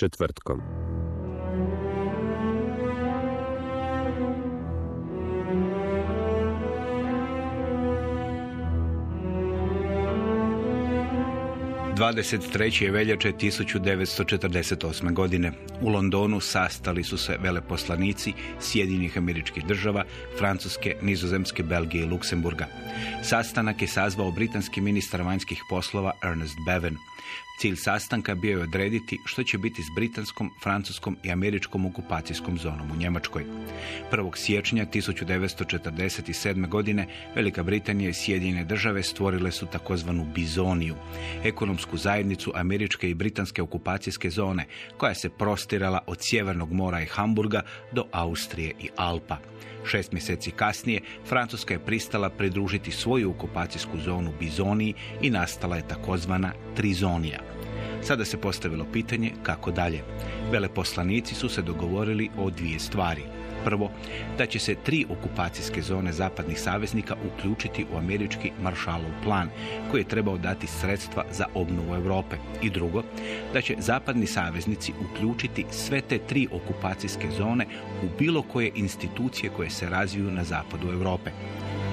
Četvrtkom. Dvadeset je veljače 1948. godine. U Londonu sastali su se veleposlanici Sjedinjenih američkih država, Francuske, Nizozemske, Belgije i Luksemburga. Sastanak je sazvao britanski ministar vanjskih poslova Ernest Bevan. Cilj sastanka bio je odrediti što će biti s britanskom, francuskom i američkom okupacijskom zonom u Njemačkoj. 1. siječnja 1947. godine Velika Britanija i Sjedinjene države stvorile su takozvanu bizoniju, ekonomsku zajednicu američke i britanske okupacijske zone, koja se prostirala od Sjevernog mora i Hamburga do Austrije i Alpa. Šest mjeseci kasnije Francuska je pristala pridružiti svoju okupacijsku zonu Bizoniji i nastala je takozvana Trizonija. Sada se postavilo pitanje kako dalje. Veleposlanici su se dogovorili o dvije stvari. Prvo, da će se tri okupacijske zone zapadnih saveznika uključiti u američki Marshallov plan, koji je trebao dati sredstva za obnovu Europe. I drugo, da će zapadni saveznici uključiti sve te tri okupacijske zone u bilo koje institucije koje se razviju na zapadu Europe.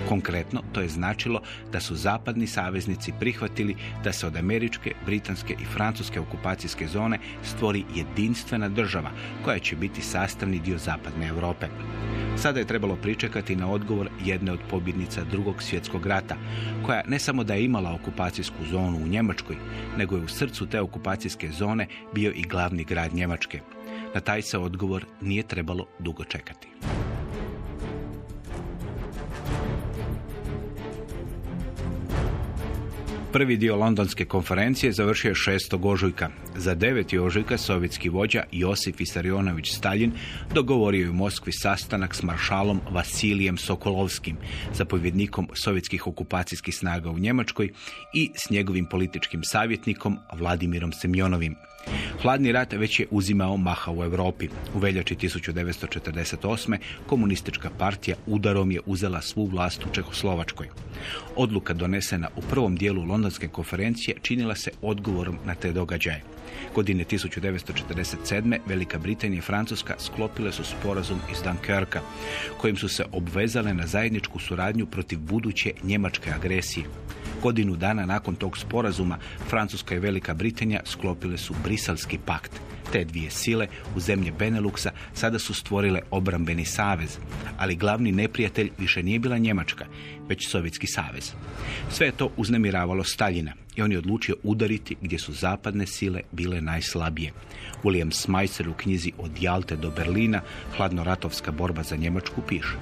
Konkretno, to je značilo da su zapadni saveznici prihvatili da se od američke, britanske i francuske okupacijske zone stvori jedinstvena država koja će biti sastavni dio zapadne Europe. Sada je trebalo pričekati na odgovor jedne od pobjednica drugog svjetskog rata, koja ne samo da je imala okupacijsku zonu u Njemačkoj, nego je u srcu te okupacijske zone bio i glavni grad Njemačke. Na taj se odgovor nije trebalo dugo čekati. Prvi dio londonske konferencije završio je 6. ožujka. Za 9. ožujka sovjetski vođa Josif Isarionović Stalin dogovorio je u Moskvi sastanak s maršalom Vasilijem Sokolovskim, zapovjednikom sovjetskih okupacijskih snaga u Njemačkoj i s njegovim političkim savjetnikom Vladimirom Semjonovim. Hladni rat već je uzimao maha u Europi. U veljači 1948. komunistička partija udarom je uzela svu vlast u Čehoslovačkoj. Odluka donesena u prvom dijelu londonske konferencije činila se odgovorom na te događaje. Godine 1947. Velika Britanija i Francuska sklopile su sporazum iz Dunkerka, kojim su se obvezale na zajedničku suradnju protiv buduće njemačke agresije. Godinu dana nakon tog sporazuma Francuska i Velika Britanija sklopile su Briselski pakt. Te dvije sile u zemlje Beneluxa sada su stvorile obrambeni savez, ali glavni neprijatelj više nije bila Njemačka, već Sovjetski savez. Sve to uznemiravalo Staljina i on je odlučio udariti gdje su zapadne sile bile najslabije. William Smyser u knjizi Od Jalte do Berlina, hladnoratovska borba za Njemačku piše.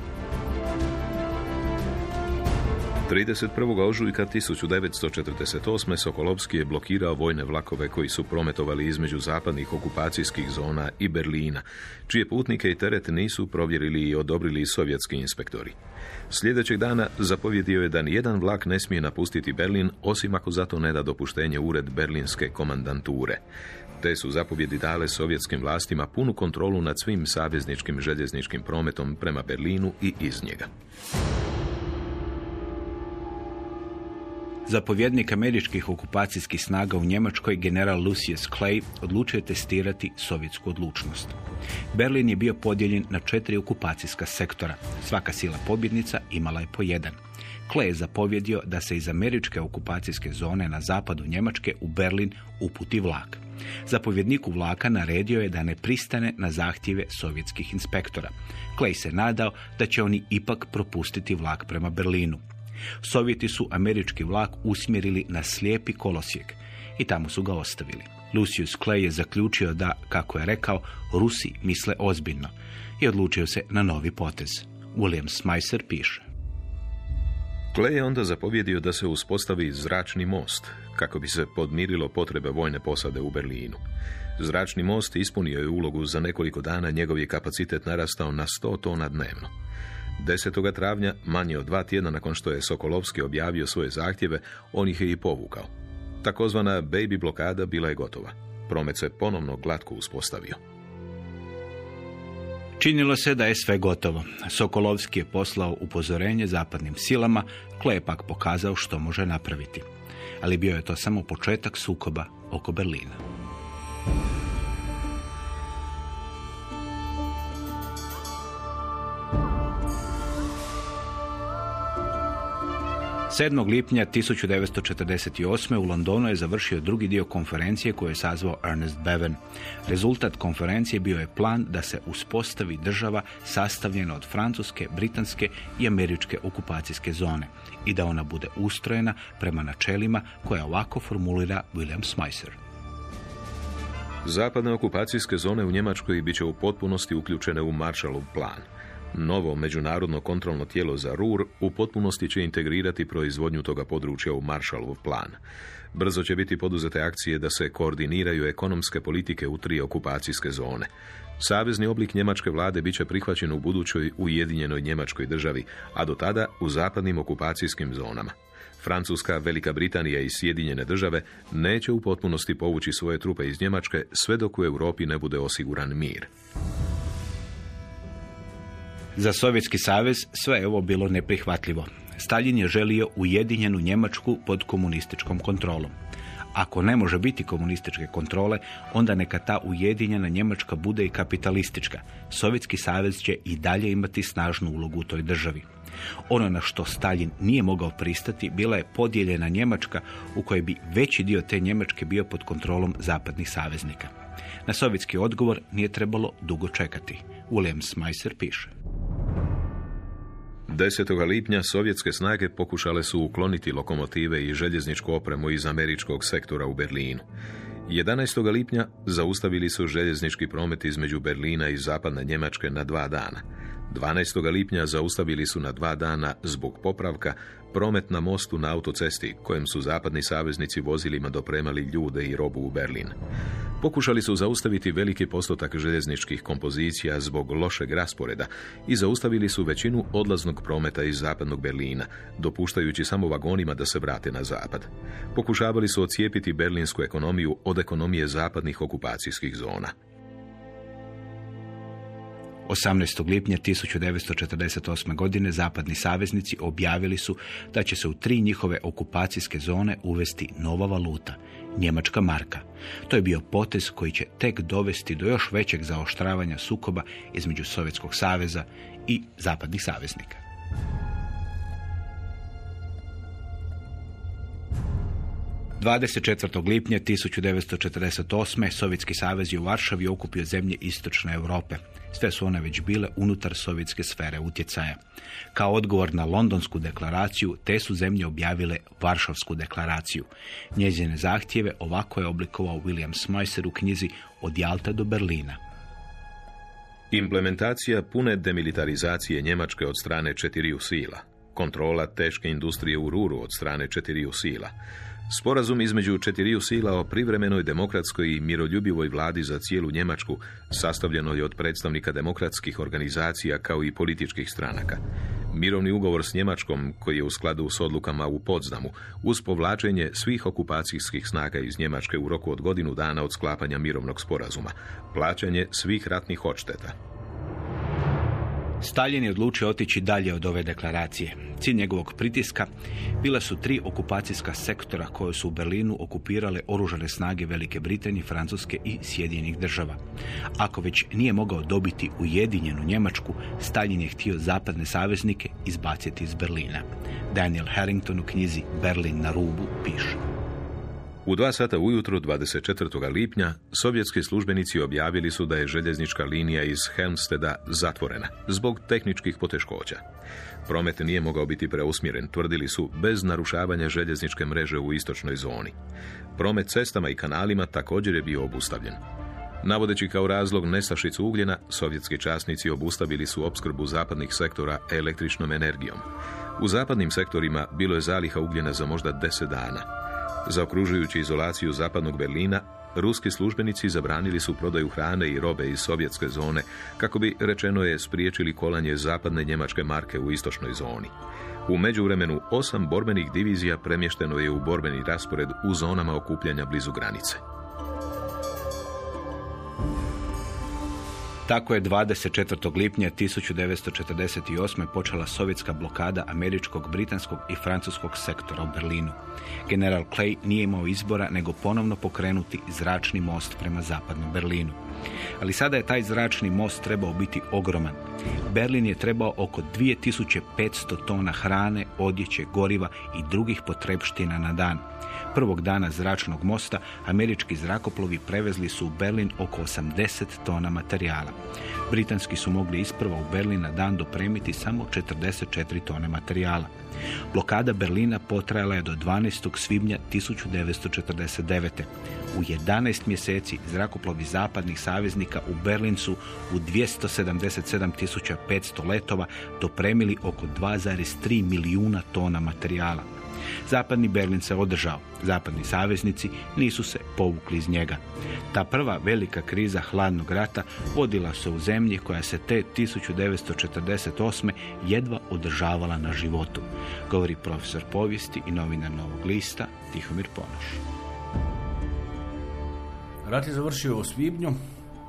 31. ožujka 1948. Sokolovski je blokirao vojne vlakove koji su prometovali između zapadnih okupacijskih zona i Berlina, čije putnike i teret nisu provjerili i odobrili sovjetski inspektori. Sljedećeg dana zapovjedio je da nijedan vlak ne smije napustiti Berlin, osim ako zato ne da dopuštenje ured berlinske komandanture. Te su zapovjedi dale sovjetskim vlastima punu kontrolu nad svim savezničkim željezničkim prometom prema Berlinu i iz njega. Zapovjednik američkih okupacijskih snaga u Njemačkoj, general Lucius Clay, odlučio testirati sovjetsku odlučnost. Berlin je bio podijeljen na četiri okupacijska sektora. Svaka sila pobjednica imala je po jedan. Clay je zapovjedio da se iz američke okupacijske zone na zapadu Njemačke u Berlin uputi vlak. Zapovjedniku vlaka naredio je da ne pristane na zahtjeve sovjetskih inspektora. Clay se nadao da će oni ipak propustiti vlak prema Berlinu. Sovjeti su američki vlak usmjerili na slijepi kolosijek i tamo su ga ostavili. Lucius Clay je zaključio da, kako je rekao, Rusi misle ozbiljno i odlučio se na novi potez. William Smyser piše. Clay je onda zapovjedio da se uspostavi zračni most, kako bi se podmirilo potrebe vojne posade u Berlinu. Zračni most ispunio je ulogu za nekoliko dana, njegov je kapacitet narastao na 100 tona dnevno. 10. travnja, manje od dva tjedna nakon što je Sokolovski objavio svoje zahtjeve, on ih je i povukao. Takozvana baby blokada bila je gotova. Promet se ponovno glatko uspostavio. Činilo se da je sve gotovo. Sokolovski je poslao upozorenje zapadnim silama, Klepak pokazao što može napraviti. Ali bio je to samo početak sukoba oko Berlina. 7. lipnja 1948. u Londonu je završio drugi dio konferencije koju je sazvao Ernest Bevan. Rezultat konferencije bio je plan da se uspostavi država sastavljena od francuske, britanske i američke okupacijske zone i da ona bude ustrojena prema načelima koja ovako formulira William Smyser. Zapadne okupacijske zone u Njemačkoj bit će u potpunosti uključene u Marshallov plan – Novo međunarodno kontrolno tijelo za RUR u potpunosti će integrirati proizvodnju toga područja u Marshallov plan. Brzo će biti poduzete akcije da se koordiniraju ekonomske politike u tri okupacijske zone. Savezni oblik njemačke vlade bit će prihvaćen u budućoj ujedinjenoj njemačkoj državi, a do tada u zapadnim okupacijskim zonama. Francuska, Velika Britanija i Sjedinjene države neće u potpunosti povući svoje trupe iz Njemačke sve dok u Europi ne bude osiguran mir. Za Sovjetski savez sve je ovo bilo neprihvatljivo. Stalin je želio ujedinjenu Njemačku pod komunističkom kontrolom. Ako ne može biti komunističke kontrole, onda neka ta ujedinjena Njemačka bude i kapitalistička. Sovjetski savez će i dalje imati snažnu ulogu u toj državi. Ono na što Stalin nije mogao pristati bila je podijeljena Njemačka u kojoj bi veći dio te Njemačke bio pod kontrolom zapadnih saveznika. Na sovjetski odgovor nije trebalo dugo čekati. William Smyser piše. 10. lipnja sovjetske snage pokušale su ukloniti lokomotive i željezničku opremu iz američkog sektora u Berlinu. 11. lipnja zaustavili su željeznički promet između Berlina i zapadne Njemačke na dva dana. 12. lipnja zaustavili su na dva dana zbog popravka promet na mostu na autocesti kojem su zapadni saveznici vozilima dopremali ljude i robu u Berlin. Pokušali su zaustaviti veliki postotak željezničkih kompozicija zbog lošeg rasporeda i zaustavili su većinu odlaznog prometa iz zapadnog Berlina, dopuštajući samo vagonima da se vrate na zapad. Pokušavali su ocijepiti berlinsku ekonomiju od ekonomije zapadnih okupacijskih zona. 18. lipnja 1948. godine zapadni saveznici objavili su da će se u tri njihove okupacijske zone uvesti nova valuta, njemačka marka. To je bio potez koji će tek dovesti do još većeg zaoštravanja sukoba između Sovjetskog saveza i zapadnih saveznika. 24. lipnja 1948. Sovjetski savez je u Varšavi okupio zemlje istočne Europe. Sve su one već bile unutar sovjetske sfere utjecaja. Kao odgovor na londonsku deklaraciju, te su zemlje objavile Varšavsku deklaraciju. Njezine zahtjeve ovako je oblikovao William Smyser u knjizi Od Jalta do Berlina. Implementacija pune demilitarizacije Njemačke od strane četiriju sila. Kontrola teške industrije u Ruru od strane četiriju sila Sporazum između četiriju sila o privremenoj demokratskoj i miroljubivoj vladi za cijelu Njemačku sastavljeno je od predstavnika demokratskih organizacija kao i političkih stranaka. Mirovni ugovor s Njemačkom, koji je u skladu s odlukama u Podzdamu, uz povlačenje svih okupacijskih snaga iz Njemačke u roku od godinu dana od sklapanja mirovnog sporazuma, plaćanje svih ratnih odšteta. Stalin je odlučio otići dalje od ove deklaracije. Cilj njegovog pritiska bila su tri okupacijska sektora koje su u Berlinu okupirale oružane snage Velike Britanije, Francuske i Sjedinjenih država. Ako već nije mogao dobiti ujedinjenu Njemačku, Stalin je htio zapadne saveznike izbaciti iz Berlina. Daniel Harrington u knjizi Berlin na rubu piše. U dva sata ujutro 24. lipnja sovjetski službenici objavili su da je željeznička linija iz Helmsteda zatvorena zbog tehničkih poteškoća. Promet nije mogao biti preusmjeren, tvrdili su, bez narušavanja željezničke mreže u istočnoj zoni. Promet cestama i kanalima također je bio obustavljen. Navodeći kao razlog nestašicu ugljena, sovjetski časnici obustavili su opskrbu zapadnih sektora električnom energijom. U zapadnim sektorima bilo je zaliha ugljena za možda deset dana. Zaokružujući izolaciju zapadnog Berlina, ruski službenici zabranili su prodaju hrane i robe iz sovjetske zone, kako bi, rečeno je, spriječili kolanje zapadne njemačke marke u istočnoj zoni. U međuvremenu osam borbenih divizija premješteno je u borbeni raspored u zonama okupljanja blizu granice. Tako je 24. lipnja 1948. počela sovjetska blokada američkog, britanskog i francuskog sektora u Berlinu. General Clay nije imao izbora nego ponovno pokrenuti zračni most prema zapadnom Berlinu. Ali sada je taj zračni most trebao biti ogroman. Berlin je trebao oko 2500 tona hrane, odjeće, goriva i drugih potrebština na dan. Prvog dana zračnog mosta američki zrakoplovi prevezli su u Berlin oko 80 tona materijala. Britanski su mogli isprva u Berlin na dan dopremiti samo 44 tone materijala. Blokada Berlina potrajala je do 12. svibnja 1949. U 11 mjeseci zrakoplovi zapadnih saveznika u Berlin su u 277.500 letova dopremili oko 2,3 milijuna tona materijala. Zapadni Berlin se održao. Zapadni saveznici nisu se povukli iz njega. Ta prva velika kriza hladnog rata vodila se u zemlji koja se te 1948. jedva održavala na životu, govori profesor povijesti i novinar Novog lista Tihomir Ponoš. Rat je završio u svibnju.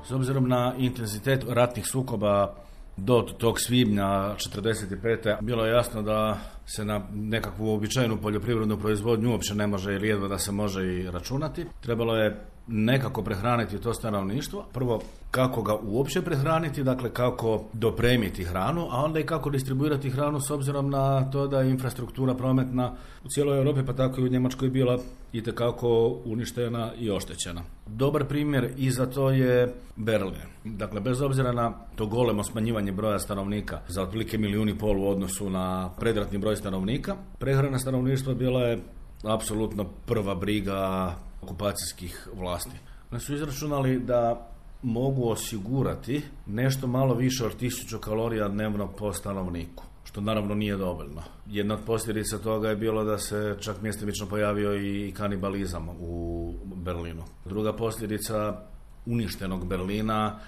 S obzirom na intenzitet ratnih sukoba do tog svibnja 45. bilo je jasno da se na nekakvu uobičajenu poljoprivrednu proizvodnju uopće ne može ili jedva da se može i računati. Trebalo je nekako prehraniti to stanovništvo. Prvo, kako ga uopće prehraniti, dakle kako dopremiti hranu, a onda i kako distribuirati hranu s obzirom na to da je infrastruktura prometna u cijeloj Europi, pa tako i u Njemačkoj bila itekako uništena i oštećena. Dobar primjer i za to je Berlin. Dakle, bez obzira na to golemo smanjivanje broja stanovnika za otprilike milijuni i pol u odnosu na predratni broj stanovnika, prehrana stanovništva bila je apsolutno prva briga okupacijskih vlasti. Oni su izračunali da mogu osigurati nešto malo više od tisuću kalorija dnevno po stanovniku što naravno nije dovoljno. Jedna od posljedica toga je bilo da se čak mjestimično pojavio i kanibalizam u Berlinu. Druga posljedica uništenog Berlina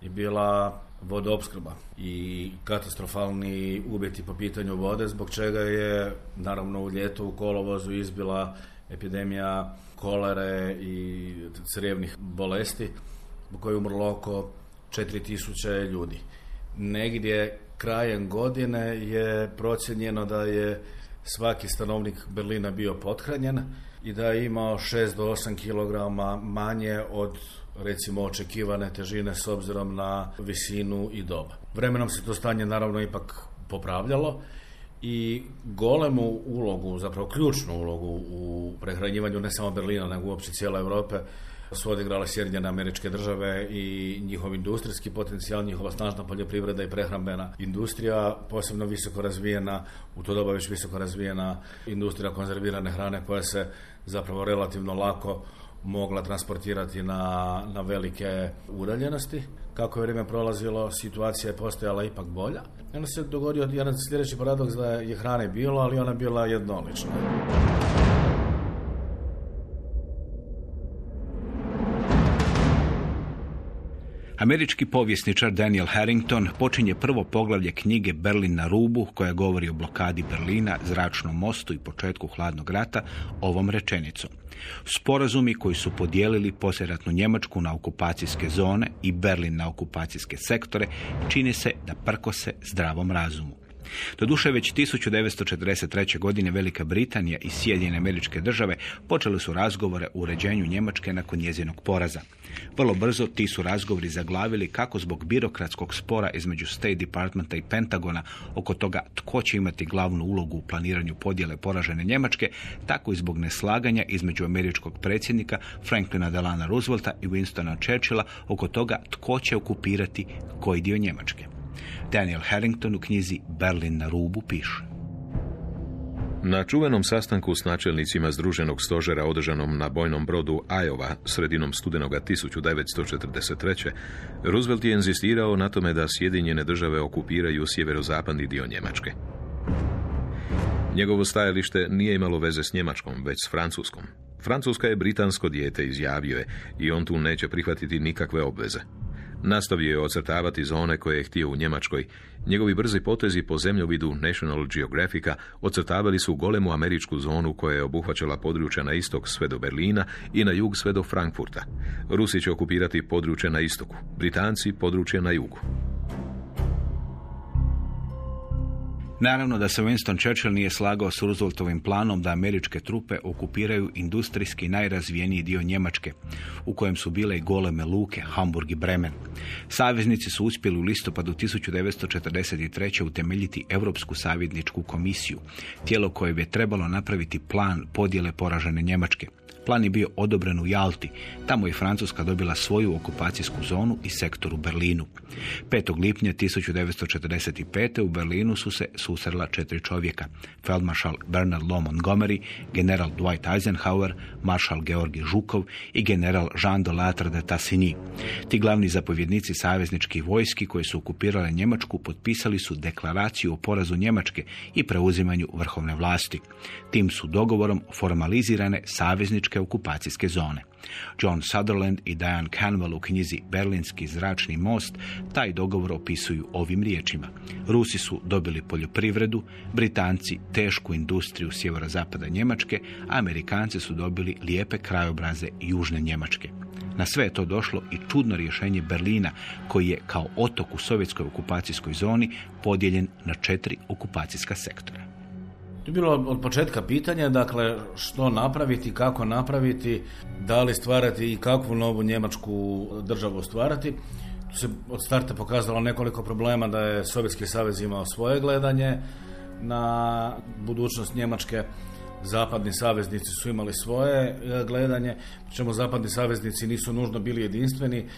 je bila vodoopskrba i katastrofalni uvjeti po pitanju vode, zbog čega je naravno u ljetu u kolovozu izbila epidemija kolere i crijevnih bolesti u kojoj je umrlo oko 4000 ljudi. Negdje krajem godine je procjenjeno da je svaki stanovnik Berlina bio pothranjen i da je imao 6 do 8 kg manje od recimo očekivane težine s obzirom na visinu i doba. Vremenom se to stanje naravno ipak popravljalo i golemu ulogu, zapravo ključnu ulogu u prehranjivanju ne samo Berlina, nego uopće cijele Europe su odigrale Sjedinjene američke države i njihov industrijski potencijal, njihova snažna poljoprivreda i prehrambena industrija, posebno visoko razvijena, u to doba već visoko razvijena industrija konzervirane hrane koja se zapravo relativno lako mogla transportirati na, na velike udaljenosti. Kako je vrijeme prolazilo, situacija je postojala ipak bolja. I onda se dogodio jedan sljedeći paradoks da je hrane bilo, ali ona bila jednolična. Američki povjesničar Daniel Harrington počinje prvo poglavlje knjige Berlin na rubu koja govori o blokadi Berlina, zračnom mostu i početku hladnog rata ovom rečenicom. Sporazumi koji su podijelili posjeratnu Njemačku na okupacijske zone i Berlin na okupacijske sektore čini se da prkose zdravom razumu. Doduše već 1943. godine Velika Britanija i Sjedinjene američke države počeli su razgovore o uređenju Njemačke nakon njezinog poraza. Vrlo brzo ti su razgovori zaglavili kako zbog birokratskog spora između State Departmenta i Pentagona oko toga tko će imati glavnu ulogu u planiranju podjele poražene Njemačke, tako i zbog neslaganja između američkog predsjednika Franklina Delana Roosevelta i Winstona Churchilla oko toga tko će okupirati koji dio Njemačke. Daniel Harrington u knjizi Berlin na rubu piše. Na čuvenom sastanku s načelnicima Združenog stožera održanom na bojnom brodu Iowa sredinom studenoga 1943. Roosevelt je inzistirao na tome da Sjedinjene države okupiraju sjeverozapadni dio Njemačke. Njegovo stajalište nije imalo veze s Njemačkom, već s Francuskom. Francuska je britansko dijete, izjavio je, i on tu neće prihvatiti nikakve obveze. Nastavio je ocrtavati zone koje je htio u Njemačkoj. Njegovi brzi potezi po zemljovidu National Geographica ocrtavali su golemu američku zonu koja je obuhvaćala područja na istok sve do Berlina i na jug sve do Frankfurta. Rusi će okupirati područje na istoku, Britanci područje na jugu. Naravno da se Winston Churchill nije slagao s Rooseveltovim planom da američke trupe okupiraju industrijski najrazvijeniji dio Njemačke, u kojem su bile i goleme luke, Hamburg i Bremen. Saveznici su uspjeli u listopadu 1943. utemeljiti Europsku savjetničku komisiju, tijelo koje bi trebalo napraviti plan podjele poražene Njemačke. Plan je bio odobren u Jalti. Tamo je Francuska dobila svoju okupacijsku zonu i sektor u Berlinu. 5. lipnja 1945. u Berlinu su se susrela četiri čovjeka. Feldmaršal Bernard Law Montgomery, general Dwight Eisenhower, maršal Georgi Žukov i general Jean de Latre de Tassigny. Ti glavni zapovjednici savezničkih vojski koji su okupirale Njemačku potpisali su deklaraciju o porazu Njemačke i preuzimanju vrhovne vlasti. Tim su dogovorom formalizirane savezničke okupacijske zone. John Sutherland i Diane Canwell u knjizi Berlinski zračni most taj dogovor opisuju ovim riječima. Rusi su dobili poljoprivredu, Britanci tešku industriju sjeverozapada Njemačke, a Amerikanci su dobili lijepe krajobraze južne Njemačke. Na sve je to došlo i čudno rješenje Berlina, koji je kao otok u sovjetskoj okupacijskoj zoni podijeljen na četiri okupacijska sektora. To je bilo od početka pitanja, dakle, što napraviti, kako napraviti, da li stvarati i kakvu novu njemačku državu stvarati. Tu se od starta pokazalo nekoliko problema da je Sovjetski savez imao svoje gledanje na budućnost Njemačke, zapadni saveznici su imali svoje e, gledanje, čemu zapadni saveznici nisu nužno bili jedinstveni,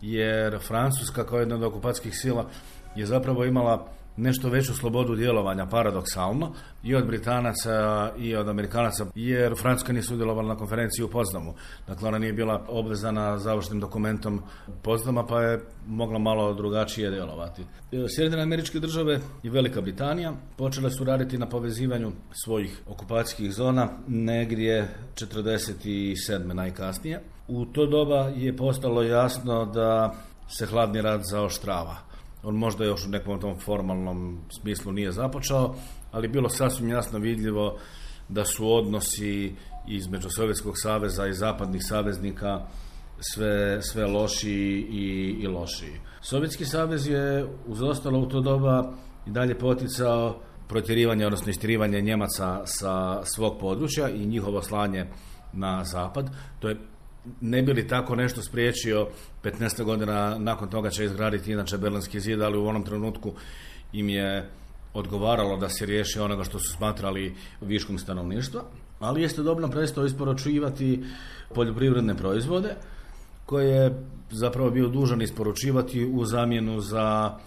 jer Francuska kao jedna od okupacijskih sila je zapravo imala nešto veću slobodu djelovanja, paradoksalno, i od Britanaca i od Amerikanaca, jer Francuska nije sudjelovala na konferenciji u Poznamu. Dakle, ona nije bila obvezana završnim dokumentom Poznama, pa je mogla malo drugačije djelovati. Sjedinjene američke države i Velika Britanija počele su raditi na povezivanju svojih okupacijskih zona negdje 47. najkasnije. U to doba je postalo jasno da se hladni rat zaoštrava on možda još u nekom tom formalnom smislu nije započeo, ali bilo sasvim jasno vidljivo da su odnosi između Sovjetskog saveza i zapadnih saveznika sve, sve lošiji i, i lošiji. Sovjetski savez je uz ostalo u to doba i dalje poticao protjerivanje, odnosno istirivanje Njemaca sa svog područja i njihovo slanje na zapad. To je ne bi li tako nešto spriječio 15 godina nakon toga će izgraditi inače Berlinski zid, ali u onom trenutku im je odgovaralo da se riješi onoga što su smatrali viškom stanovništva, ali jeste dobro prestao isporučivati poljoprivredne proizvode koje je zapravo bio dužan isporučivati u zamjenu za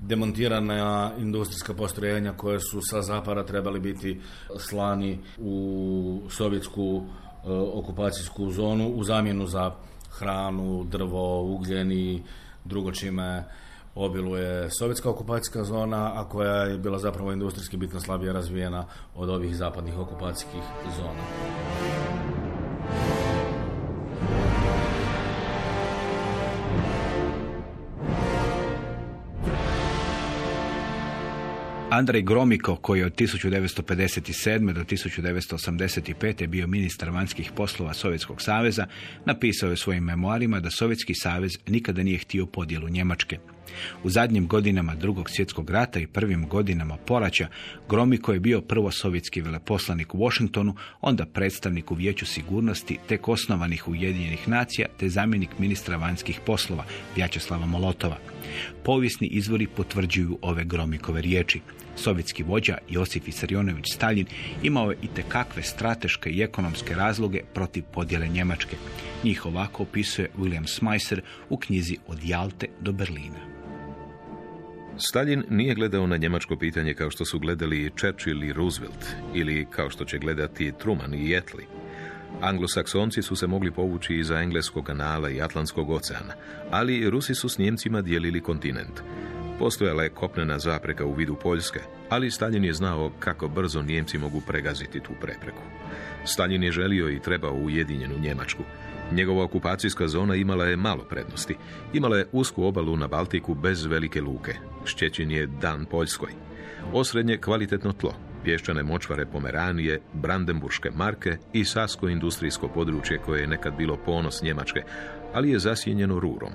demontirana industrijska postrojenja koje su sa zapada trebali biti slani u sovjetsku okupacijsku zonu u zamjenu za hranu, drvo, ugljen i drugo čime obiluje sovjetska okupacijska zona, a koja je bila zapravo industrijski bitno slabije razvijena od ovih zapadnih okupacijskih zona. Andrej Gromiko, koji je od 1957. do 1985. bio ministar vanjskih poslova Sovjetskog saveza, napisao je svojim memoarima da Sovjetski savez nikada nije htio podjelu Njemačke. U zadnjim godinama drugog svjetskog rata i prvim godinama poraća Gromiko je bio prvo sovjetski veleposlanik u Washingtonu, onda predstavnik u Vijeću sigurnosti tek osnovanih Ujedinjenih nacija te zamjenik ministra vanjskih poslova Vjačeslava Molotova. Povijesni izvori potvrđuju ove Gromikove riječi. Sovjetski vođa Josif Isarionović Stalin imao je i tekakve strateške i ekonomske razloge protiv podjele Njemačke. Njih ovako opisuje William Smyser u knjizi Od Jalte do Berlina. Stalin nije gledao na njemačko pitanje kao što su gledali Churchill i Roosevelt ili kao što će gledati Truman i Jetli. Anglosaksonci su se mogli povući iza Engleskog kanala i Atlantskog oceana, ali Rusi su s Njemcima dijelili kontinent. Postojala je kopnena zapreka u vidu Poljske, ali Stalin je znao kako brzo Njemci mogu pregaziti tu prepreku. Stalin je želio i trebao ujedinjenu Njemačku. Njegova okupacijska zona imala je malo prednosti. Imala je usku obalu na Baltiku bez velike luke. Šćećin je dan Poljskoj. Osrednje kvalitetno tlo, pješčane močvare Pomeranije, Brandenburške marke i sasko industrijsko područje koje je nekad bilo ponos Njemačke, ali je zasjenjeno rurom.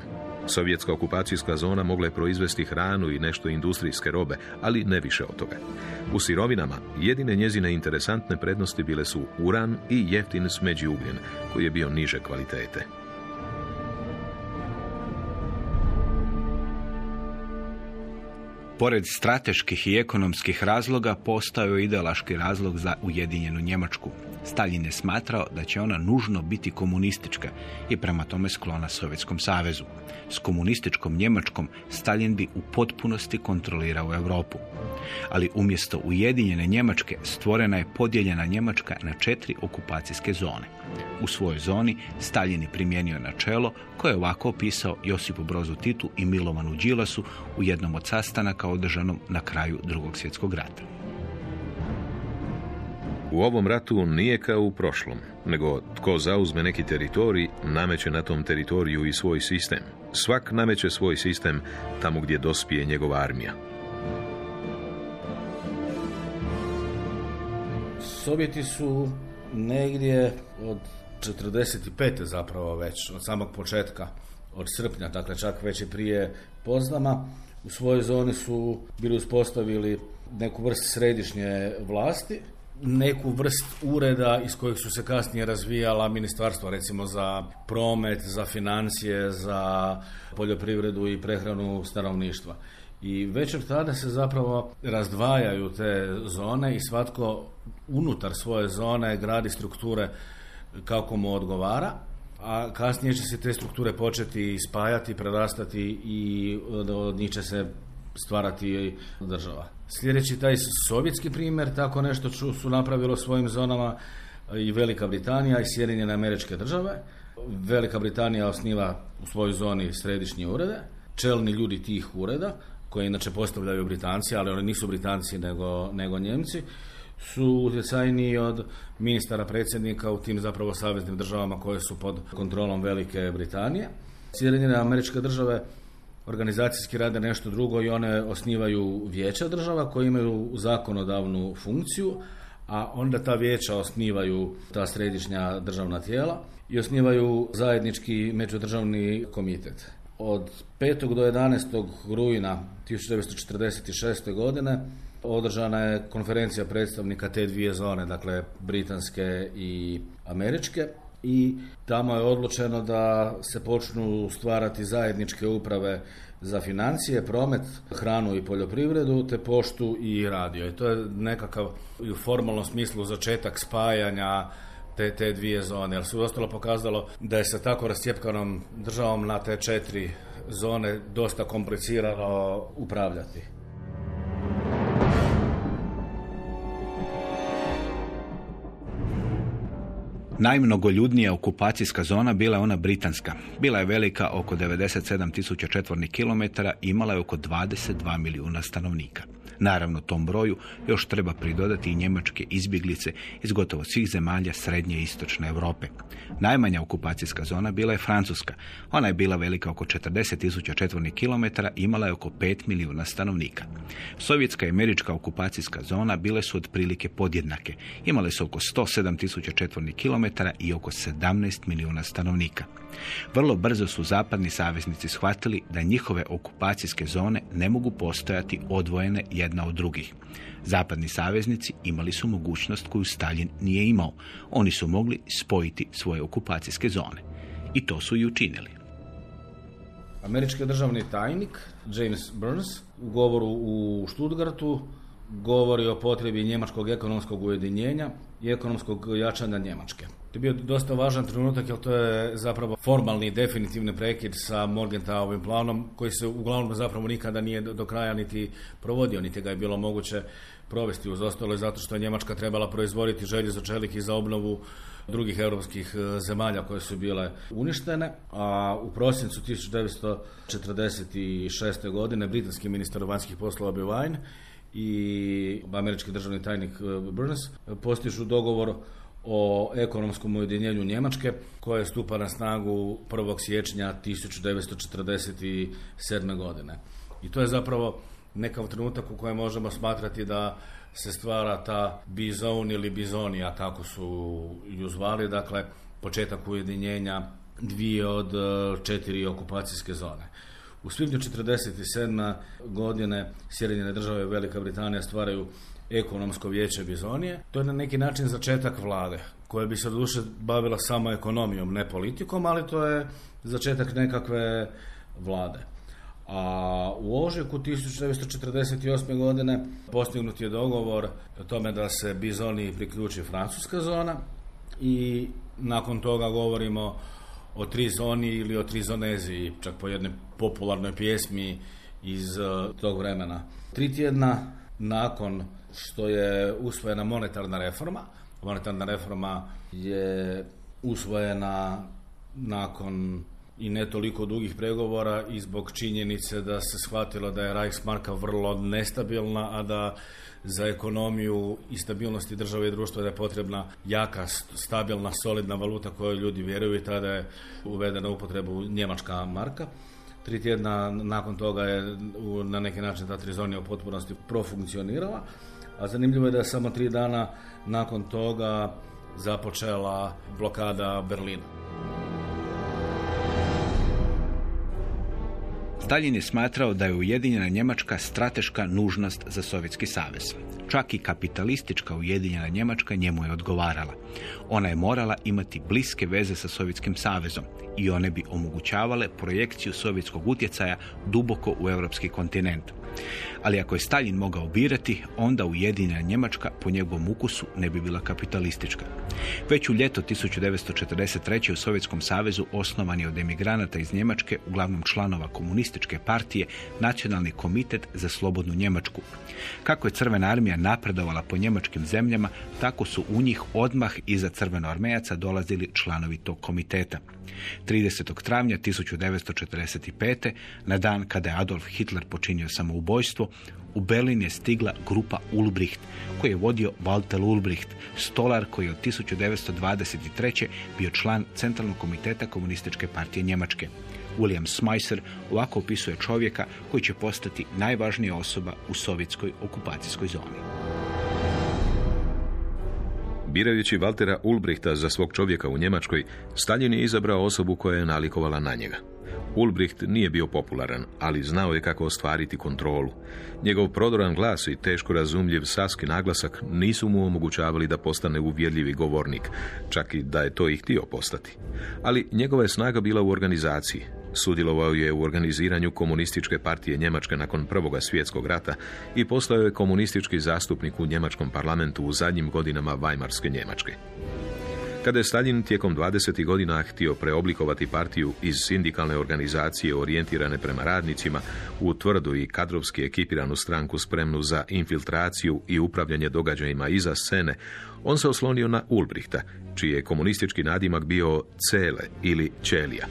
Sovjetska okupacijska zona mogla je proizvesti hranu i nešto industrijske robe, ali ne više od toga. U sirovinama jedine njezine interesantne prednosti bile su uran i jeftin smeđi ugljen, koji je bio niže kvalitete. Pored strateških i ekonomskih razloga postao ideološki razlog za ujedinjenu Njemačku. Stalin je smatrao da će ona nužno biti komunistička i prema tome sklona Sovjetskom savezu. S komunističkom Njemačkom Stalin bi u potpunosti kontrolirao Europu. Ali umjesto ujedinjene Njemačke stvorena je podijeljena Njemačka na četiri okupacijske zone. U svojoj zoni Stalin je primijenio načelo koje je ovako opisao Josipu Brozu Titu i Milovanu Đilasu u jednom od sastanaka održanom na kraju drugog svjetskog rata. U ovom ratu nije kao u prošlom, nego tko zauzme neki teritorij, nameće na tom teritoriju i svoj sistem. Svak nameće svoj sistem tamo gdje dospije njegova armija. Sovjeti su negdje od 45. zapravo već, od samog početka, od srpnja, dakle čak već i prije Poznama, u svojoj zoni su bili uspostavili neku vrst središnje vlasti, neku vrst ureda iz kojih su se kasnije razvijala ministarstva, recimo za promet, za financije, za poljoprivredu i prehranu stanovništva. I već od tada se zapravo razdvajaju te zone i svatko unutar svoje zone gradi strukture kako mu odgovara, a kasnije će se te strukture početi spajati, prerastati i od njih će se stvarati država. Sljedeći taj sovjetski primjer, tako nešto su napravilo svojim zonama i Velika Britanija i Sjedinjene američke države. Velika Britanija osniva u svojoj zoni središnje urede, čelni ljudi tih ureda, koje inače postavljaju Britanci, ali oni nisu Britanci nego, nego Njemci, su utjecajniji od ministara predsjednika u tim zapravo saveznim državama koje su pod kontrolom Velike Britanije. Sjedinjene američke države organizacijski rade nešto drugo i one osnivaju vijeća država koje imaju zakonodavnu funkciju, a onda ta vijeća osnivaju ta središnja državna tijela i osnivaju zajednički međudržavni komitet. Od 5. do 11. rujna 1946. godine održana je konferencija predstavnika te dvije zone, dakle britanske i američke i tamo je odlučeno da se počnu stvarati zajedničke uprave za financije, promet, hranu i poljoprivredu, te poštu i radio. I to je nekakav u formalnom smislu začetak spajanja te, te dvije zone, jer se ostalo pokazalo da je sa tako rascijepkanom državom na te četiri zone dosta komplicirano upravljati. Najmnogoljudnija okupacijska zona bila je ona britanska. Bila je velika oko 97 tisuća četvornih kilometara i imala je oko 22 milijuna stanovnika. Naravno, tom broju još treba pridodati i njemačke izbjeglice iz gotovo svih zemalja srednje i istočne Europe. Najmanja okupacijska zona bila je Francuska. Ona je bila velika oko 40.000 četvornih kilometara i imala je oko 5 milijuna stanovnika. Sovjetska i američka okupacijska zona bile su otprilike podjednake. Imale su oko 107.000 četvornih kilometara i oko 17 milijuna stanovnika. Vrlo brzo su zapadni saveznici shvatili da njihove okupacijske zone ne mogu postojati odvojene jedna od drugih. Zapadni saveznici imali su mogućnost koju Stalin nije imao. Oni su mogli spojiti svoje okupacijske zone. I to su i učinili. Američki državni tajnik James Burns u govoru u Stuttgartu govori o potrebi njemačkog ekonomskog ujedinjenja i ekonomskog jačanja Njemačke. To je bio dosta važan trenutak jer to je zapravo formalni i definitivni prekid sa Morgenthalovim planom koji se uglavnom zapravo nikada nije do kraja niti provodio, niti ga je bilo moguće provesti uz ostalo zato što je Njemačka trebala proizvoditi željezo čelik i za obnovu drugih europskih e, zemalja koje su bile uništene, a u prosincu 1946. godine britanski ministar vanjskih poslova Wine i američki državni tajnik e, Burns postižu dogovor o ekonomskom ujedinjenju Njemačke koje stupa na snagu 1. siječnja 1947. godine. I to je zapravo nekav trenutak u kojem možemo smatrati da se stvara ta bizon ili bizonija kako su ju zvali, dakle početak ujedinjenja dvije od e, četiri okupacijske zone. U svibnju 1947. godine Sjedinjene države i Velika Britanija stvaraju ekonomsko vijeće Bizonije. To je na neki način začetak vlade, koja bi se duše bavila samo ekonomijom, ne politikom, ali to je začetak nekakve vlade. A u ožujku 1948. godine postignut je dogovor o tome da se Bizoniji priključi francuska zona i nakon toga govorimo o tri zoni ili o tri zoneziji, čak po jednoj popularnoj pjesmi iz eh, tog vremena. Tri tjedna nakon što je usvojena monetarna reforma. Monetarna reforma je usvojena nakon i ne toliko dugih pregovora i zbog činjenice da se shvatilo da je Reichsmarka vrlo nestabilna, a da za ekonomiju i stabilnosti države i društva da je potrebna jaka, stabilna, solidna valuta kojoj ljudi vjeruju i tada je uvedena upotrebu njemačka marka. Tri tjedna nakon toga je na neki način ta trizonija u potpunosti profunkcionirala, a zanimljivo je da je samo tri dana nakon toga započela blokada Berlina. Stalin je smatrao da je Ujedinjena Njemačka strateška nužnost za Sovjetski savez. Čak i kapitalistička Ujedinjena Njemačka njemu je odgovarala. Ona je morala imati bliske veze sa Sovjetskim savezom i one bi omogućavale projekciju sovjetskog utjecaja duboko u europski kontinent. Ali ako je Stalin mogao birati, onda Ujedinjena Njemačka po njegovom ukusu ne bi bila kapitalistička. Već u ljeto 1943. u Sovjetskom savezu osnovan je od emigranata iz Njemačke, uglavnom članova komunističke partije, Nacionalni komitet za slobodnu Njemačku. Kako je Crvena armija napredovala po njemačkim zemljama, tako su u njih odmah iza crvenoarmejaca dolazili članovi tog komiteta. 30. travnja 1945. na dan kada je Adolf Hitler počinio samoubojstvo, u Berlin je stigla grupa Ulbricht, koji je vodio Walter Ulbricht, stolar koji je od 1923. bio član Centralnog komiteta Komunističke partije Njemačke. William Smyser ovako opisuje čovjeka koji će postati najvažnija osoba u sovjetskoj okupacijskoj zoni. Birajući Waltera Ulbrichta za svog čovjeka u Njemačkoj, Stalin je izabrao osobu koja je nalikovala na njega. Ulbricht nije bio popularan, ali znao je kako ostvariti kontrolu. Njegov prodoran glas i teško razumljiv saski naglasak nisu mu omogućavali da postane uvjerljivi govornik, čak i da je to i htio postati. Ali njegova je snaga bila u organizaciji. Sudjelovao je u organiziranju komunističke partije Njemačke nakon Prvoga svjetskog rata i postao je komunistički zastupnik u njemačkom parlamentu u zadnjim godinama Weimarske Njemačke. Kada je Stalin tijekom 20. godina htio preoblikovati partiju iz sindikalne organizacije orijentirane prema radnicima u tvrdu i kadrovski ekipiranu stranku spremnu za infiltraciju i upravljanje događajima iza scene, on se oslonio na Ulbrichta, čiji je komunistički nadimak bio Cele ili Čelija.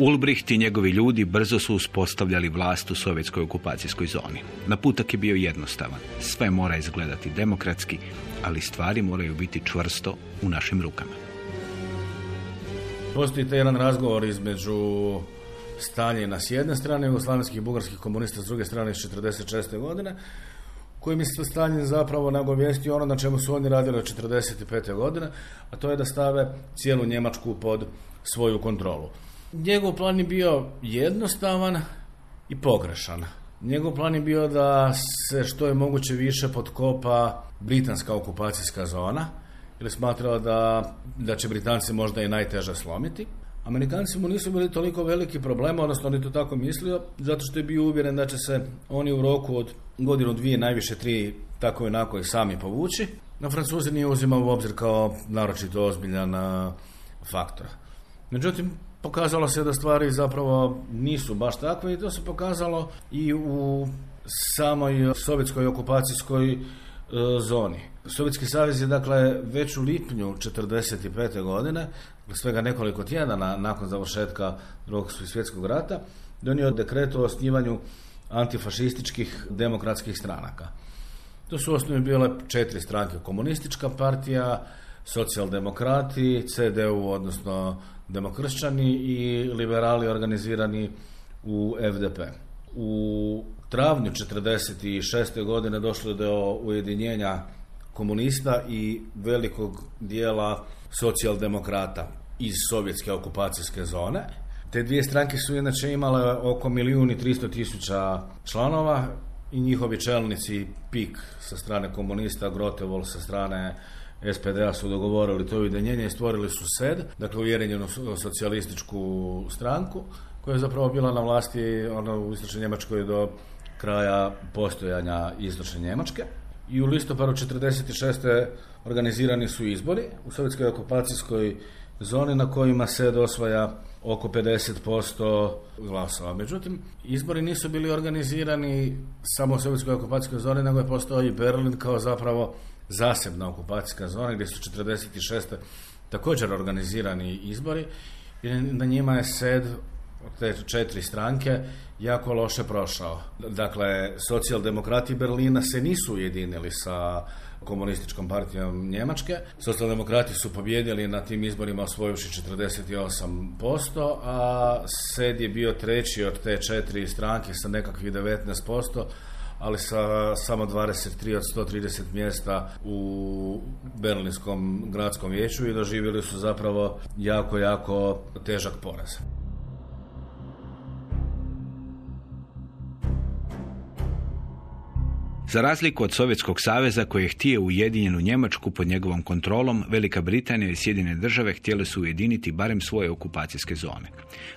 Ulbricht i njegovi ljudi brzo su uspostavljali vlast u sovjetskoj okupacijskoj zoni. Naputak je bio jednostavan. Sve mora izgledati demokratski, ali stvari moraju biti čvrsto u našim rukama. Postoji jedan razgovor između Staljina s jedne strane, jugoslavenskih i bugarskih komunista s druge strane iz 1946. godine, kojim je Stalin zapravo nagovijestio ono na čemu su oni radili od 1945. godine, a to je da stave cijelu Njemačku pod svoju kontrolu. Njegov plan je bio jednostavan i pogrešan. Njegov plan je bio da se što je moguće više potkopa britanska okupacijska zona, jer je smatrao da, da će Britanci možda i najteže slomiti. Amerikanci mu nisu bili toliko veliki problem, odnosno on je to tako mislio, zato što je bio uvjeren da će se oni u roku od godinu, dvije, najviše tri, tako i onako i sami povući. Na Francuzi nije uzimao u obzir kao naročito ozbiljan faktor. Međutim, pokazalo se da stvari zapravo nisu baš takve i to se pokazalo i u samoj sovjetskoj okupacijskoj e, zoni. Sovjetski savez je dakle već u lipnju 1945. godine, svega nekoliko tjedana nakon završetka drugog svjetskog rata, donio dekret o osnivanju antifašističkih demokratskih stranaka. To su osnovi bile četiri stranke, komunistička partija, socijaldemokrati, CDU, odnosno demokršćani i liberali organizirani u FDP. U travnju 1946. godine došlo do ujedinjenja komunista i velikog dijela socijaldemokrata iz sovjetske okupacijske zone. Te dvije stranke su inače imale oko milijun i tristo tisuća članova i njihovi čelnici PIK sa strane komunista, Grotevol sa strane SPD-a su dogovorili to ujedinjenje i stvorili su SED, dakle ujedinjenu socijalističku stranku, koja je zapravo bila na vlasti ono, u istočnoj Njemačkoj do kraja postojanja istočne Njemačke. I u listopadu 1946. organizirani su izbori u sovjetskoj okupacijskoj zoni na kojima se osvaja oko 50% glasova. Međutim, izbori nisu bili organizirani samo u sovjetskoj okupacijskoj zoni, nego je postao i Berlin kao zapravo zasebna okupacijska zona gdje su 46. također organizirani izbori i na njima je sed te četiri stranke jako loše prošao. Dakle, socijaldemokrati Berlina se nisu ujedinili sa komunističkom partijom Njemačke. Socijaldemokrati su pobjedili na tim izborima osvojivši 48%, a SED je bio treći od te četiri stranke sa nekakvih 19%, ali sa samo 23 od 130 mjesta u Berlinskom gradskom vijeću i doživjeli su zapravo jako, jako težak poraz. Za razliku od Sovjetskog saveza koji je htio ujedinjenu Njemačku pod njegovom kontrolom, Velika Britanija i Sjedine države htjele su ujediniti barem svoje okupacijske zone.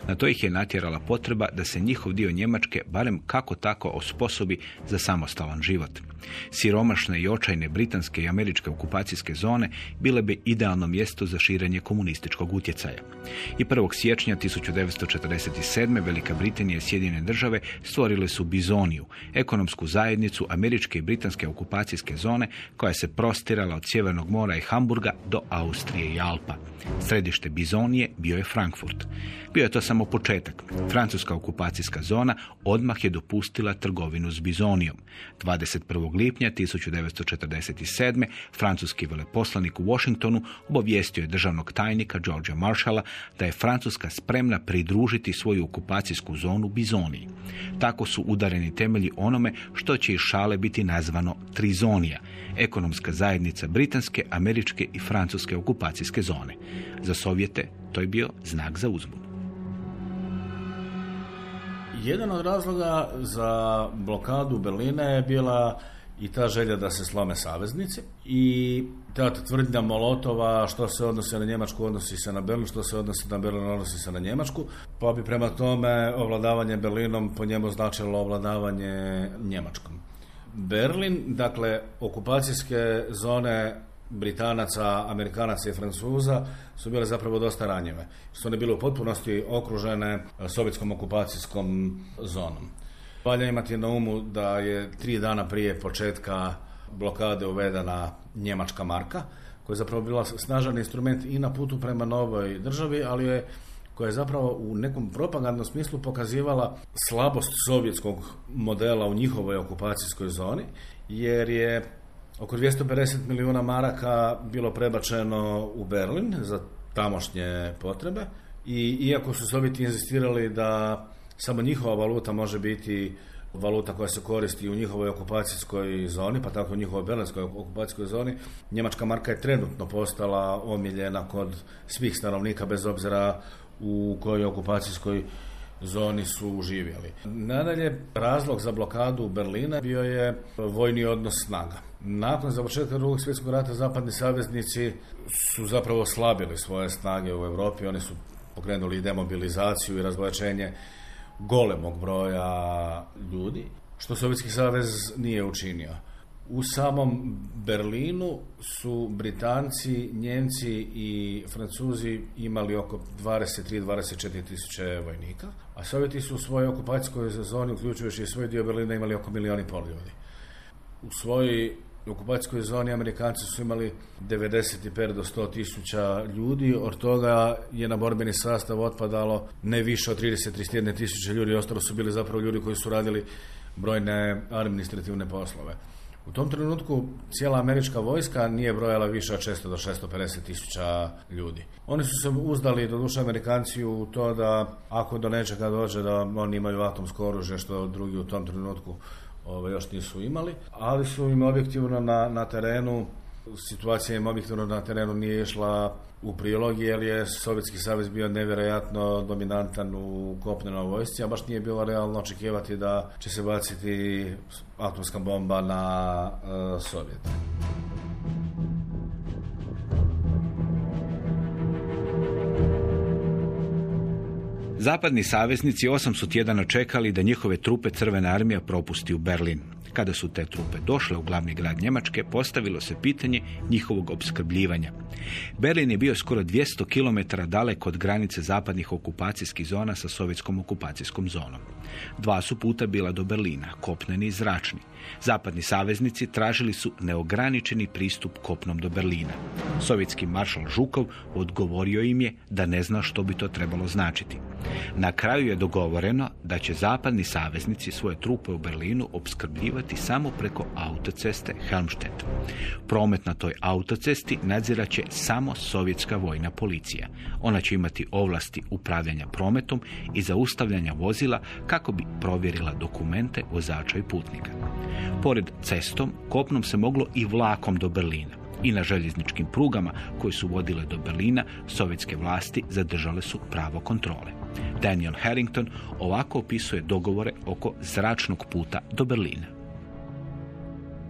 Na to ih je natjerala potreba da se njihov dio Njemačke barem kako tako osposobi za samostalan život. Siromašne i očajne britanske i američke okupacijske zone bile bi idealno mjesto za širenje komunističkog utjecaja. I 1. siječnja 1947. Velika Britanija i Sjedine države stvorile su Bizoniju, ekonomsku zajednicu američke i britanske okupacijske zone koja se prostirala od Sjevernog mora i Hamburga do Austrije i Alpa. Središte Bizonije bio je Frankfurt. Bio je to samo početak. Francuska okupacijska zona odmah je dopustila trgovinu s Bizonijom. 21. lipnja 1947. francuski veleposlanik u Washingtonu obavijestio je državnog tajnika Georgia Marshalla da je Francuska spremna pridružiti svoju okupacijsku zonu Bizoniji. Tako su udareni temelji onome što će iz šale biti nazvano Trizonija, ekonomska zajednica britanske, američke i francuske okupacijske zone. Za Sovjete to je bio znak za uzbunu. Jedan od razloga za blokadu Berlina je bila i ta želja da se slome saveznici i ta tvrdnja Molotova što se odnosi na Njemačku odnosi se na Berlin, što se odnosi na Berlin odnosi se na Njemačku, pa bi prema tome ovladavanje Berlinom po njemu značilo ovladavanje Njemačkom. Berlin, dakle, okupacijske zone Britanaca, Amerikanaca i Francuza su bile zapravo dosta ranjive. Su one bile u potpunosti okružene sovjetskom okupacijskom zonom. Valja imati na umu da je tri dana prije početka blokade uvedena njemačka marka, koja je zapravo bila snažan instrument i na putu prema novoj državi, ali je koja je zapravo u nekom propagandnom smislu pokazivala slabost sovjetskog modela u njihovoj okupacijskoj zoni, jer je oko 250 milijuna maraka bilo prebačeno u Berlin za tamošnje potrebe i iako su Sovjeti inzistirali da samo njihova valuta može biti valuta koja se koristi u njihovoj okupacijskoj zoni, pa tako u njihovoj berlinskoj okupacijskoj zoni, njemačka marka je trenutno postala omiljena kod svih stanovnika bez obzira u kojoj okupacijskoj zoni su živjeli. Nadalje, razlog za blokadu Berlina bio je vojni odnos snaga. Nakon završetka drugog svjetskog rata zapadni saveznici su zapravo slabili svoje snage u Europi, oni su pokrenuli demobilizaciju i razvlačenje golemog broja ljudi, što Sovjetski savez nije učinio. U samom Berlinu su Britanci, Njemci i Francuzi imali oko 23-24 tisuće vojnika, a Sovjeti su u svojoj okupacijskoj zoni, uključujući i svoj dio Berlina, imali oko pol ljudi. U svojoj okupacijskoj zoni Amerikanci su imali 95 do 100 tisuća ljudi, od toga je na borbeni sastav otpadalo ne više od 30-31 tisuće ljudi, ostalo su bili zapravo ljudi koji su radili brojne administrativne poslove. U tom trenutku cijela američka vojska nije brojala više od 600 do 650 tisuća ljudi. Oni su se uzdali, doduše Amerikanci, u to da ako do nečega dođe da oni imaju atomsko oružje, što drugi u tom trenutku ove, još nisu imali, ali su im objektivno na, na terenu situacija im objektivno na terenu nije išla u prilog jer je Sovjetski savez bio nevjerojatno dominantan u kopnenoj vojsci, a baš nije bilo realno očekivati da će se baciti atomska bomba na uh, Sovjet. Zapadni saveznici osam su tjedana čekali da njihove trupe Crvena armija propusti u Berlin. Kada su te trupe došle u glavni grad Njemačke, postavilo se pitanje njihovog opskrbljivanja. Berlin je bio skoro 200 km daleko od granice zapadnih okupacijskih zona sa sovjetskom okupacijskom zonom. Dva su puta bila do Berlina, kopneni i zračni. Zapadni saveznici tražili su neograničeni pristup kopnom do Berlina. Sovjetski maršal Žukov odgovorio im je da ne zna što bi to trebalo značiti. Na kraju je dogovoreno da će zapadni saveznici svoje trupe u Berlinu opskrbljivati samo preko autoceste Helmstedt. Promet na toj autocesti nadziraće samo sovjetska vojna policija. Ona će imati ovlasti upravljanja prometom i zaustavljanja vozila kako bi provjerila dokumente vozača i putnika. Pored cestom, kopnom se moglo i vlakom do Berlina. I na željezničkim prugama koje su vodile do Berlina, sovjetske vlasti zadržale su pravo kontrole. Daniel Harrington ovako opisuje dogovore oko zračnog puta do Berlina.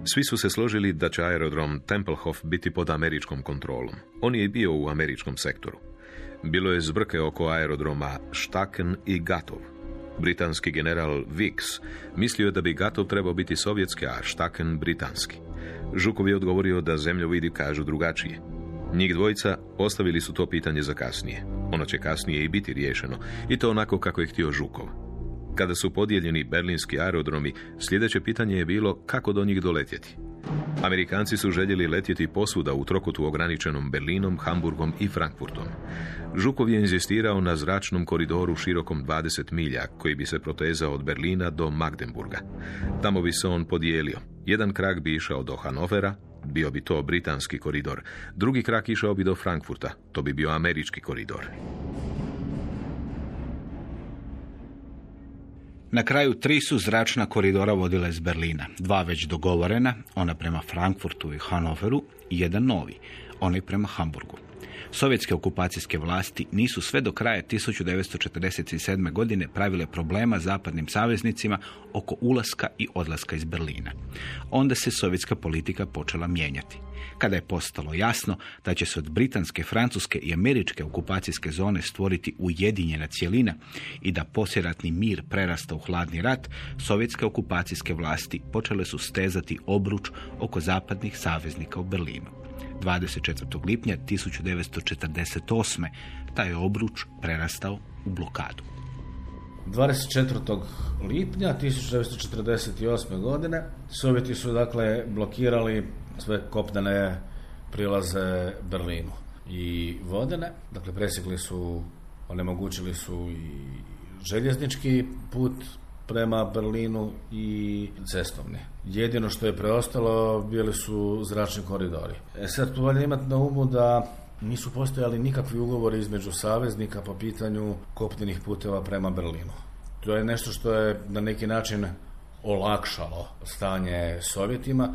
Svi su se složili da će aerodrom Tempelhof biti pod američkom kontrolom. On je i bio u američkom sektoru. Bilo je zbrke oko aerodroma Štaken i Gatov. Britanski general Wicks mislio je da bi Gatov trebao biti sovjetski, a Štaken britanski. Žukov je odgovorio da zemljovidi kažu drugačije. Njih dvojica ostavili su to pitanje za kasnije. Ono će kasnije i biti riješeno, i to onako kako je htio Žukov. Kada su podijeljeni berlinski aerodromi, sljedeće pitanje je bilo kako do njih doletjeti. Amerikanci su željeli letjeti posvuda u trokutu ograničenom Berlinom, Hamburgom i Frankfurtom. Žukov je inzistirao na zračnom koridoru širokom 20 milja, koji bi se protezao od Berlina do Magdeburga. Tamo bi se on podijelio. Jedan krak bi išao do Hanovera, bio bi to britanski koridor. Drugi krak išao bi do Frankfurta, to bi bio američki koridor. Na kraju tri su zračna koridora vodila iz Berlina. Dva već dogovorena, ona prema Frankfurtu i Hanoveru i jedan novi, onaj prema Hamburgu. Sovjetske okupacijske vlasti nisu sve do kraja 1947. godine pravile problema zapadnim saveznicima oko ulaska i odlaska iz Berlina. Onda se sovjetska politika počela mijenjati. Kada je postalo jasno da će se od britanske, francuske i američke okupacijske zone stvoriti ujedinjena cjelina i da posjeratni mir prerasta u hladni rat, sovjetske okupacijske vlasti počele su stezati obruč oko zapadnih saveznika u Berlinu. 24. lipnja 1948. taj obruč prerastao u blokadu. 24. lipnja 1948. godine Sovjeti su dakle blokirali sve kopnene prilaze Berlinu i vodene, dakle presjekli su Onemogućili su i željeznički put prema Berlinu i cestovni. Jedino što je preostalo bili su zračni koridori. E sad tu valja imati na umu da nisu postojali nikakvi ugovori između saveznika po pitanju kopnenih puteva prema Berlinu. To je nešto što je na neki način olakšalo stanje Sovjetima.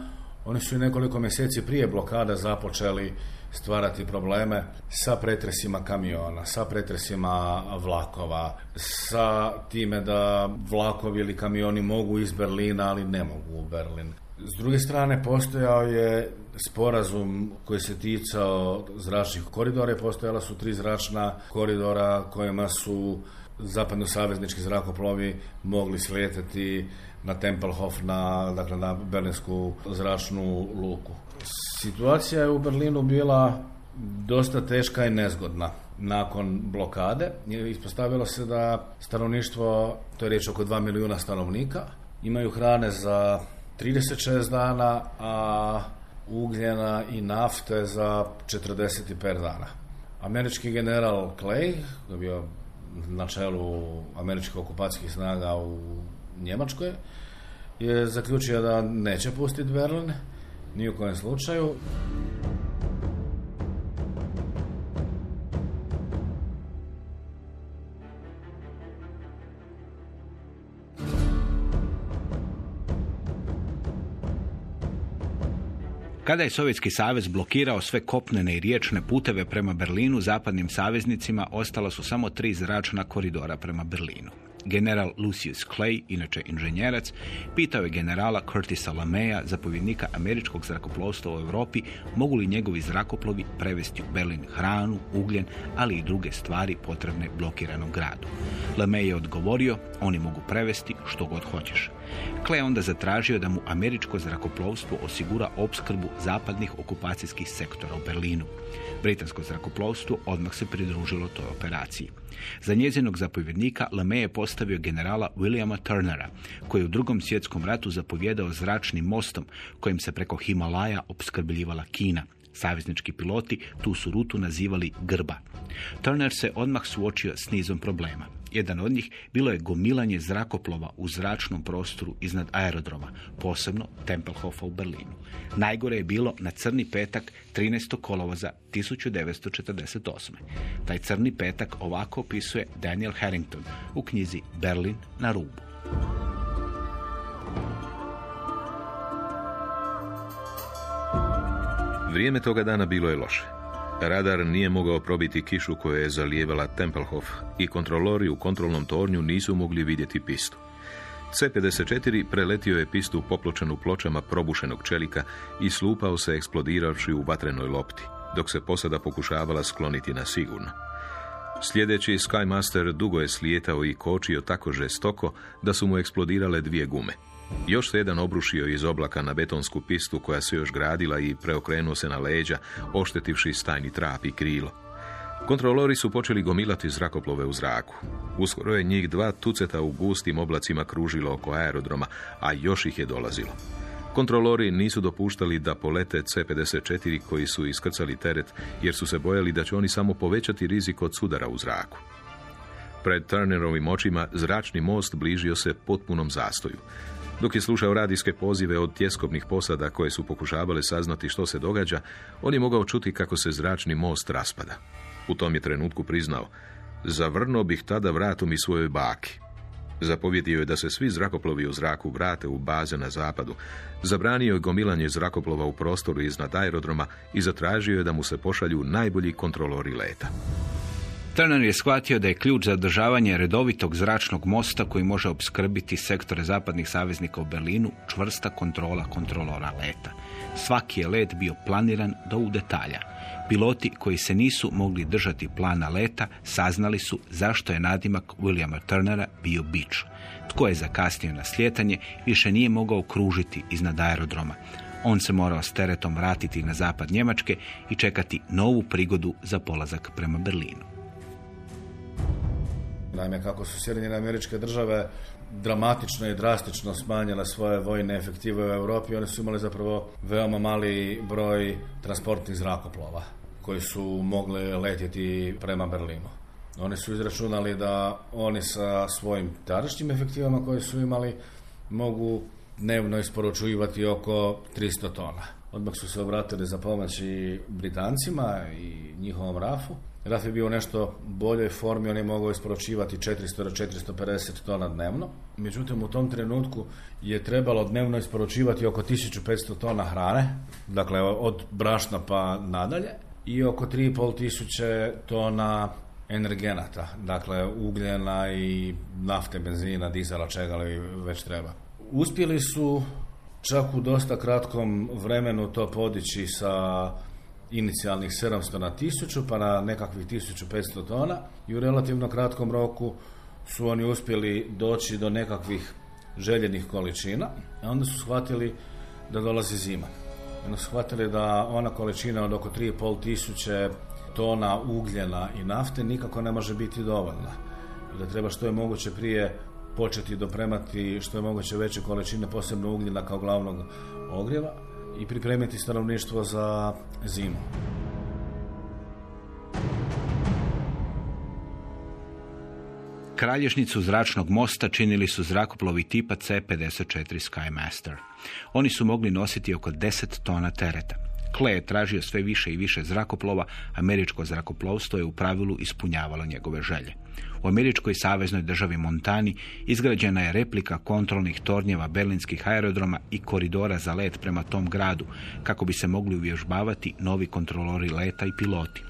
Oni su i nekoliko mjeseci prije blokada započeli stvarati probleme sa pretresima kamiona, sa pretresima vlakova, sa time da vlakovi ili kamioni mogu iz Berlina, ali ne mogu u Berlin. S druge strane, postojao je sporazum koji se ticao zračnih koridora postojala su tri zračna koridora kojima su zapadno-saveznički zrakoplovi mogli slijetati na Tempelhof, na, dakle, na berlinsku zračnu luku. Situacija je u Berlinu bila dosta teška i nezgodna nakon blokade. Ispostavilo se da stanovništvo, to je riječ oko 2 milijuna stanovnika, imaju hrane za 36 dana, a ugljena i nafte za 45 dana. Američki general Clay, koji je bio na čelu američkih okupacijskih snaga u Njemačkoj, je zaključio da neće pustiti Berlin, ni u kojem slučaju. Kada je Sovjetski savez blokirao sve kopnene i riječne puteve prema Berlinu, zapadnim saveznicima ostala su samo tri zračna koridora prema Berlinu. General Lucius Clay, inače inženjerac, pitao je generala Curtisa Lameja, zapovjednika američkog zrakoplovstva u Europi, mogu li njegovi zrakoplovi prevesti u Berlin hranu, ugljen, ali i druge stvari potrebne blokiranom gradu. Lamej je odgovorio, oni mogu prevesti što god hoćeš. Clay onda zatražio da mu američko zrakoplovstvo osigura opskrbu zapadnih okupacijskih sektora u Berlinu. Britansko zrakoplovstvo odmah se pridružilo toj operaciji. Za njezinog zapovjednika Lamey je postavio generala Williama Turnera, koji je u drugom svjetskom ratu zapovjedao zračnim mostom kojim se preko Himalaja opskrbljivala Kina. Saveznički piloti tu su rutu nazivali grba. Turner se odmah suočio s nizom problema. Jedan od njih bilo je gomilanje zrakoplova u zračnom prostoru iznad aerodroma, posebno Tempelhofa u Berlinu. Najgore je bilo na crni petak 13. kolovoza 1948. Taj crni petak ovako opisuje Daniel Harrington u knjizi Berlin na rubu. Vrijeme toga dana bilo je loše. Radar nije mogao probiti kišu koja je zalijevala Tempelhof i kontrolori u kontrolnom tornju nisu mogli vidjeti pistu. C-54 preletio je pistu popločenu pločama probušenog čelika i slupao se eksplodiravši u vatrenoj lopti, dok se posada pokušavala skloniti na sigurno. Sljedeći Skymaster dugo je slijetao i kočio tako žestoko da su mu eksplodirale dvije gume. Još se jedan obrušio iz oblaka na betonsku pistu koja se još gradila i preokrenuo se na leđa, oštetivši stajni trap i krilo. Kontrolori su počeli gomilati zrakoplove u zraku. Uskoro je njih dva tuceta u gustim oblacima kružilo oko aerodroma, a još ih je dolazilo. Kontrolori nisu dopuštali da polete C-54 koji su iskrcali teret, jer su se bojali da će oni samo povećati rizik od sudara u zraku. Pred Turnerovim očima zračni most bližio se potpunom zastoju. Dok je slušao radijske pozive od tjeskobnih posada koje su pokušavale saznati što se događa, on je mogao čuti kako se zračni most raspada. U tom je trenutku priznao, zavrnuo bih tada vratom i svojoj baki. Zapovjedio je da se svi zrakoplovi u zraku vrate u baze na zapadu. Zabranio je gomilanje zrakoplova u prostoru iznad aerodroma i zatražio je da mu se pošalju najbolji kontrolori leta. Turner je shvatio da je ključ za održavanje redovitog zračnog mosta koji može opskrbiti sektore zapadnih saveznika u Berlinu čvrsta kontrola kontrolora leta. Svaki je let bio planiran do u detalja. Piloti koji se nisu mogli držati plana leta saznali su zašto je nadimak Williama Turnera bio bić. Tko je zakasnio na slijetanje više nije mogao kružiti iznad aerodroma. On se morao s teretom vratiti na zapad Njemačke i čekati novu prigodu za polazak prema Berlinu. Naime, kako su Sjedinjene američke države dramatično i drastično smanjile svoje vojne efektive u Europi, one su imali zapravo veoma mali broj transportnih zrakoplova koji su mogli letjeti prema Berlinu. Oni su izračunali da oni sa svojim tadašnjim efektivama koje su imali mogu dnevno isporučivati oko 300 tona. Odmah su se obratili za pomoć i Britancima i njihovom rafu. Raf je bio u nešto boljoj formi, on je mogao isporučivati 400 do 450 tona dnevno. Međutim, u tom trenutku je trebalo dnevno isporučivati oko 1500 tona hrane, dakle od brašna pa nadalje, i oko 3,5 tisuće tona energenata, dakle ugljena i nafte, benzina, dizela, čega li već treba. Uspjeli su čak u dosta kratkom vremenu to podići sa inicijalnih 700 na 1000 pa na nekakvih 1500 tona i u relativno kratkom roku su oni uspjeli doći do nekakvih željenih količina, a onda su shvatili da dolazi zima. Onda su shvatili da ona količina od oko 3,5 tisuće tona ugljena i nafte nikako ne može biti dovoljna. I da treba što je moguće prije početi dopremati što je moguće veće količine posebno ugljena kao glavnog ogrijeva i pripremiti stanovništvo za zimu. Kralježnicu zračnog mosta činili su zrakoplovi tipa C-54 Skymaster. Oni su mogli nositi oko 10 tona tereta. Kle je tražio sve više i više zrakoplova, američko zrakoplovstvo je u pravilu ispunjavalo njegove želje. U američkoj saveznoj državi Montani izgrađena je replika kontrolnih tornjeva berlinskih aerodroma i koridora za let prema tom gradu, kako bi se mogli uvježbavati novi kontrolori leta i piloti.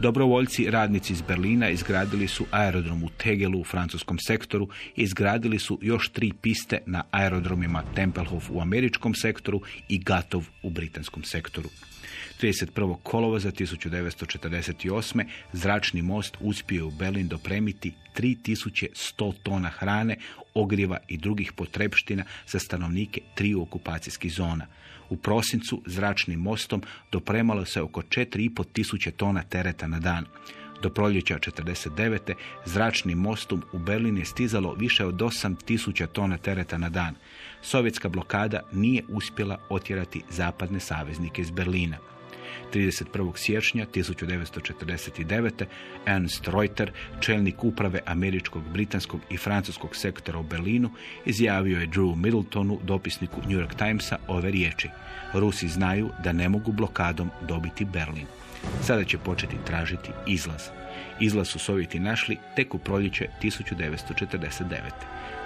Dobrovoljci radnici iz Berlina izgradili su aerodrom u Tegelu u francuskom sektoru i izgradili su još tri piste na aerodromima Tempelhof u američkom sektoru i Gatov u britanskom sektoru. 31. kolovoza 1948. zračni most uspio u Berlin dopremiti 3100 tona hrane, ogrijeva i drugih potrebština za stanovnike triju okupacijskih zona. U prosincu zračnim mostom dopremalo se oko 4,5 tisuće tona tereta na dan. Do proljeća 49. zračnim mostom u Berlin je stizalo više od 8 tisuća tona tereta na dan. Sovjetska blokada nije uspjela otjerati zapadne saveznike iz Berlina. 31. siječnja 1949. Ernst Reuter, čelnik uprave američkog, britanskog i francuskog sektora u Berlinu, izjavio je Drew Middletonu, dopisniku New York Timesa, ove riječi. Rusi znaju da ne mogu blokadom dobiti Berlin. Sada će početi tražiti izlaz. Izlaz su Sovjeti našli tek u proljeće 1949.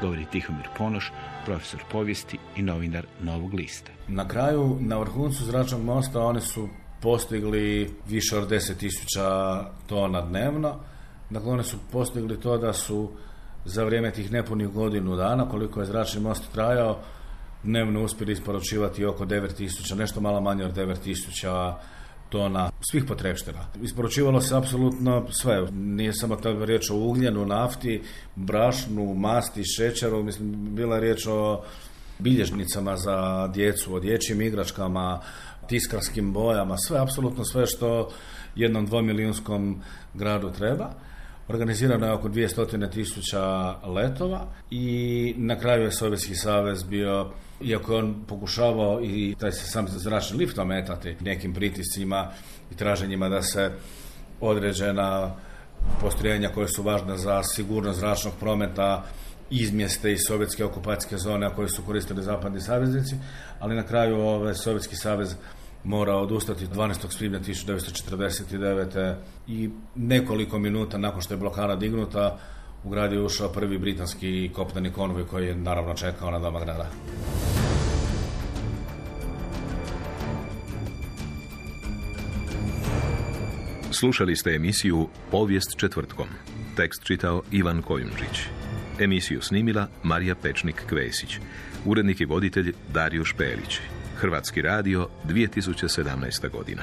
Govori Tihomir Ponoš, profesor povijesti i novinar Novog lista. Na kraju, na vrhuncu zračnog mosta, oni su postigli više od 10.000 tona dnevno. Dakle, oni su postigli to da su za vrijeme tih nepunih godinu dana, koliko je zračni most trajao, dnevno uspjeli isporučivati oko 9000, nešto malo manje od 9000 tona svih potrebština. Isporučivalo se apsolutno sve. Nije samo tako riječ o ugljenu, nafti, brašnu, masti, šećeru, mislim, bila je riječ o bilježnicama za djecu, o dječjim igračkama, tiskarskim bojama, sve, apsolutno sve što jednom dvomilijunskom gradu treba. Organizirano je oko 200 tisuća letova i na kraju je Sovjetski savez bio, iako je on pokušavao i taj se sam zračni lift ometati nekim pritiscima i traženjima da se određena postrojenja koje su važne za sigurnost zračnog prometa izmjeste iz sovjetske okupacijske zone, koje su koristili zapadni saveznici, ali na kraju ovaj Sovjetski savez mora odustati 12. svibnja 1949. i nekoliko minuta nakon što je blokada dignuta u grad je ušao prvi britanski kopneni konvoj koji je naravno čekao na doma grada. Slušali ste emisiju Povijest četvrtkom. Tekst čitao Ivan Kojundžić. Emisiju snimila Marija Pečnik-Kvesić. Urednik i voditelj Dario Špelić. Hrvatski radio 2017. godina.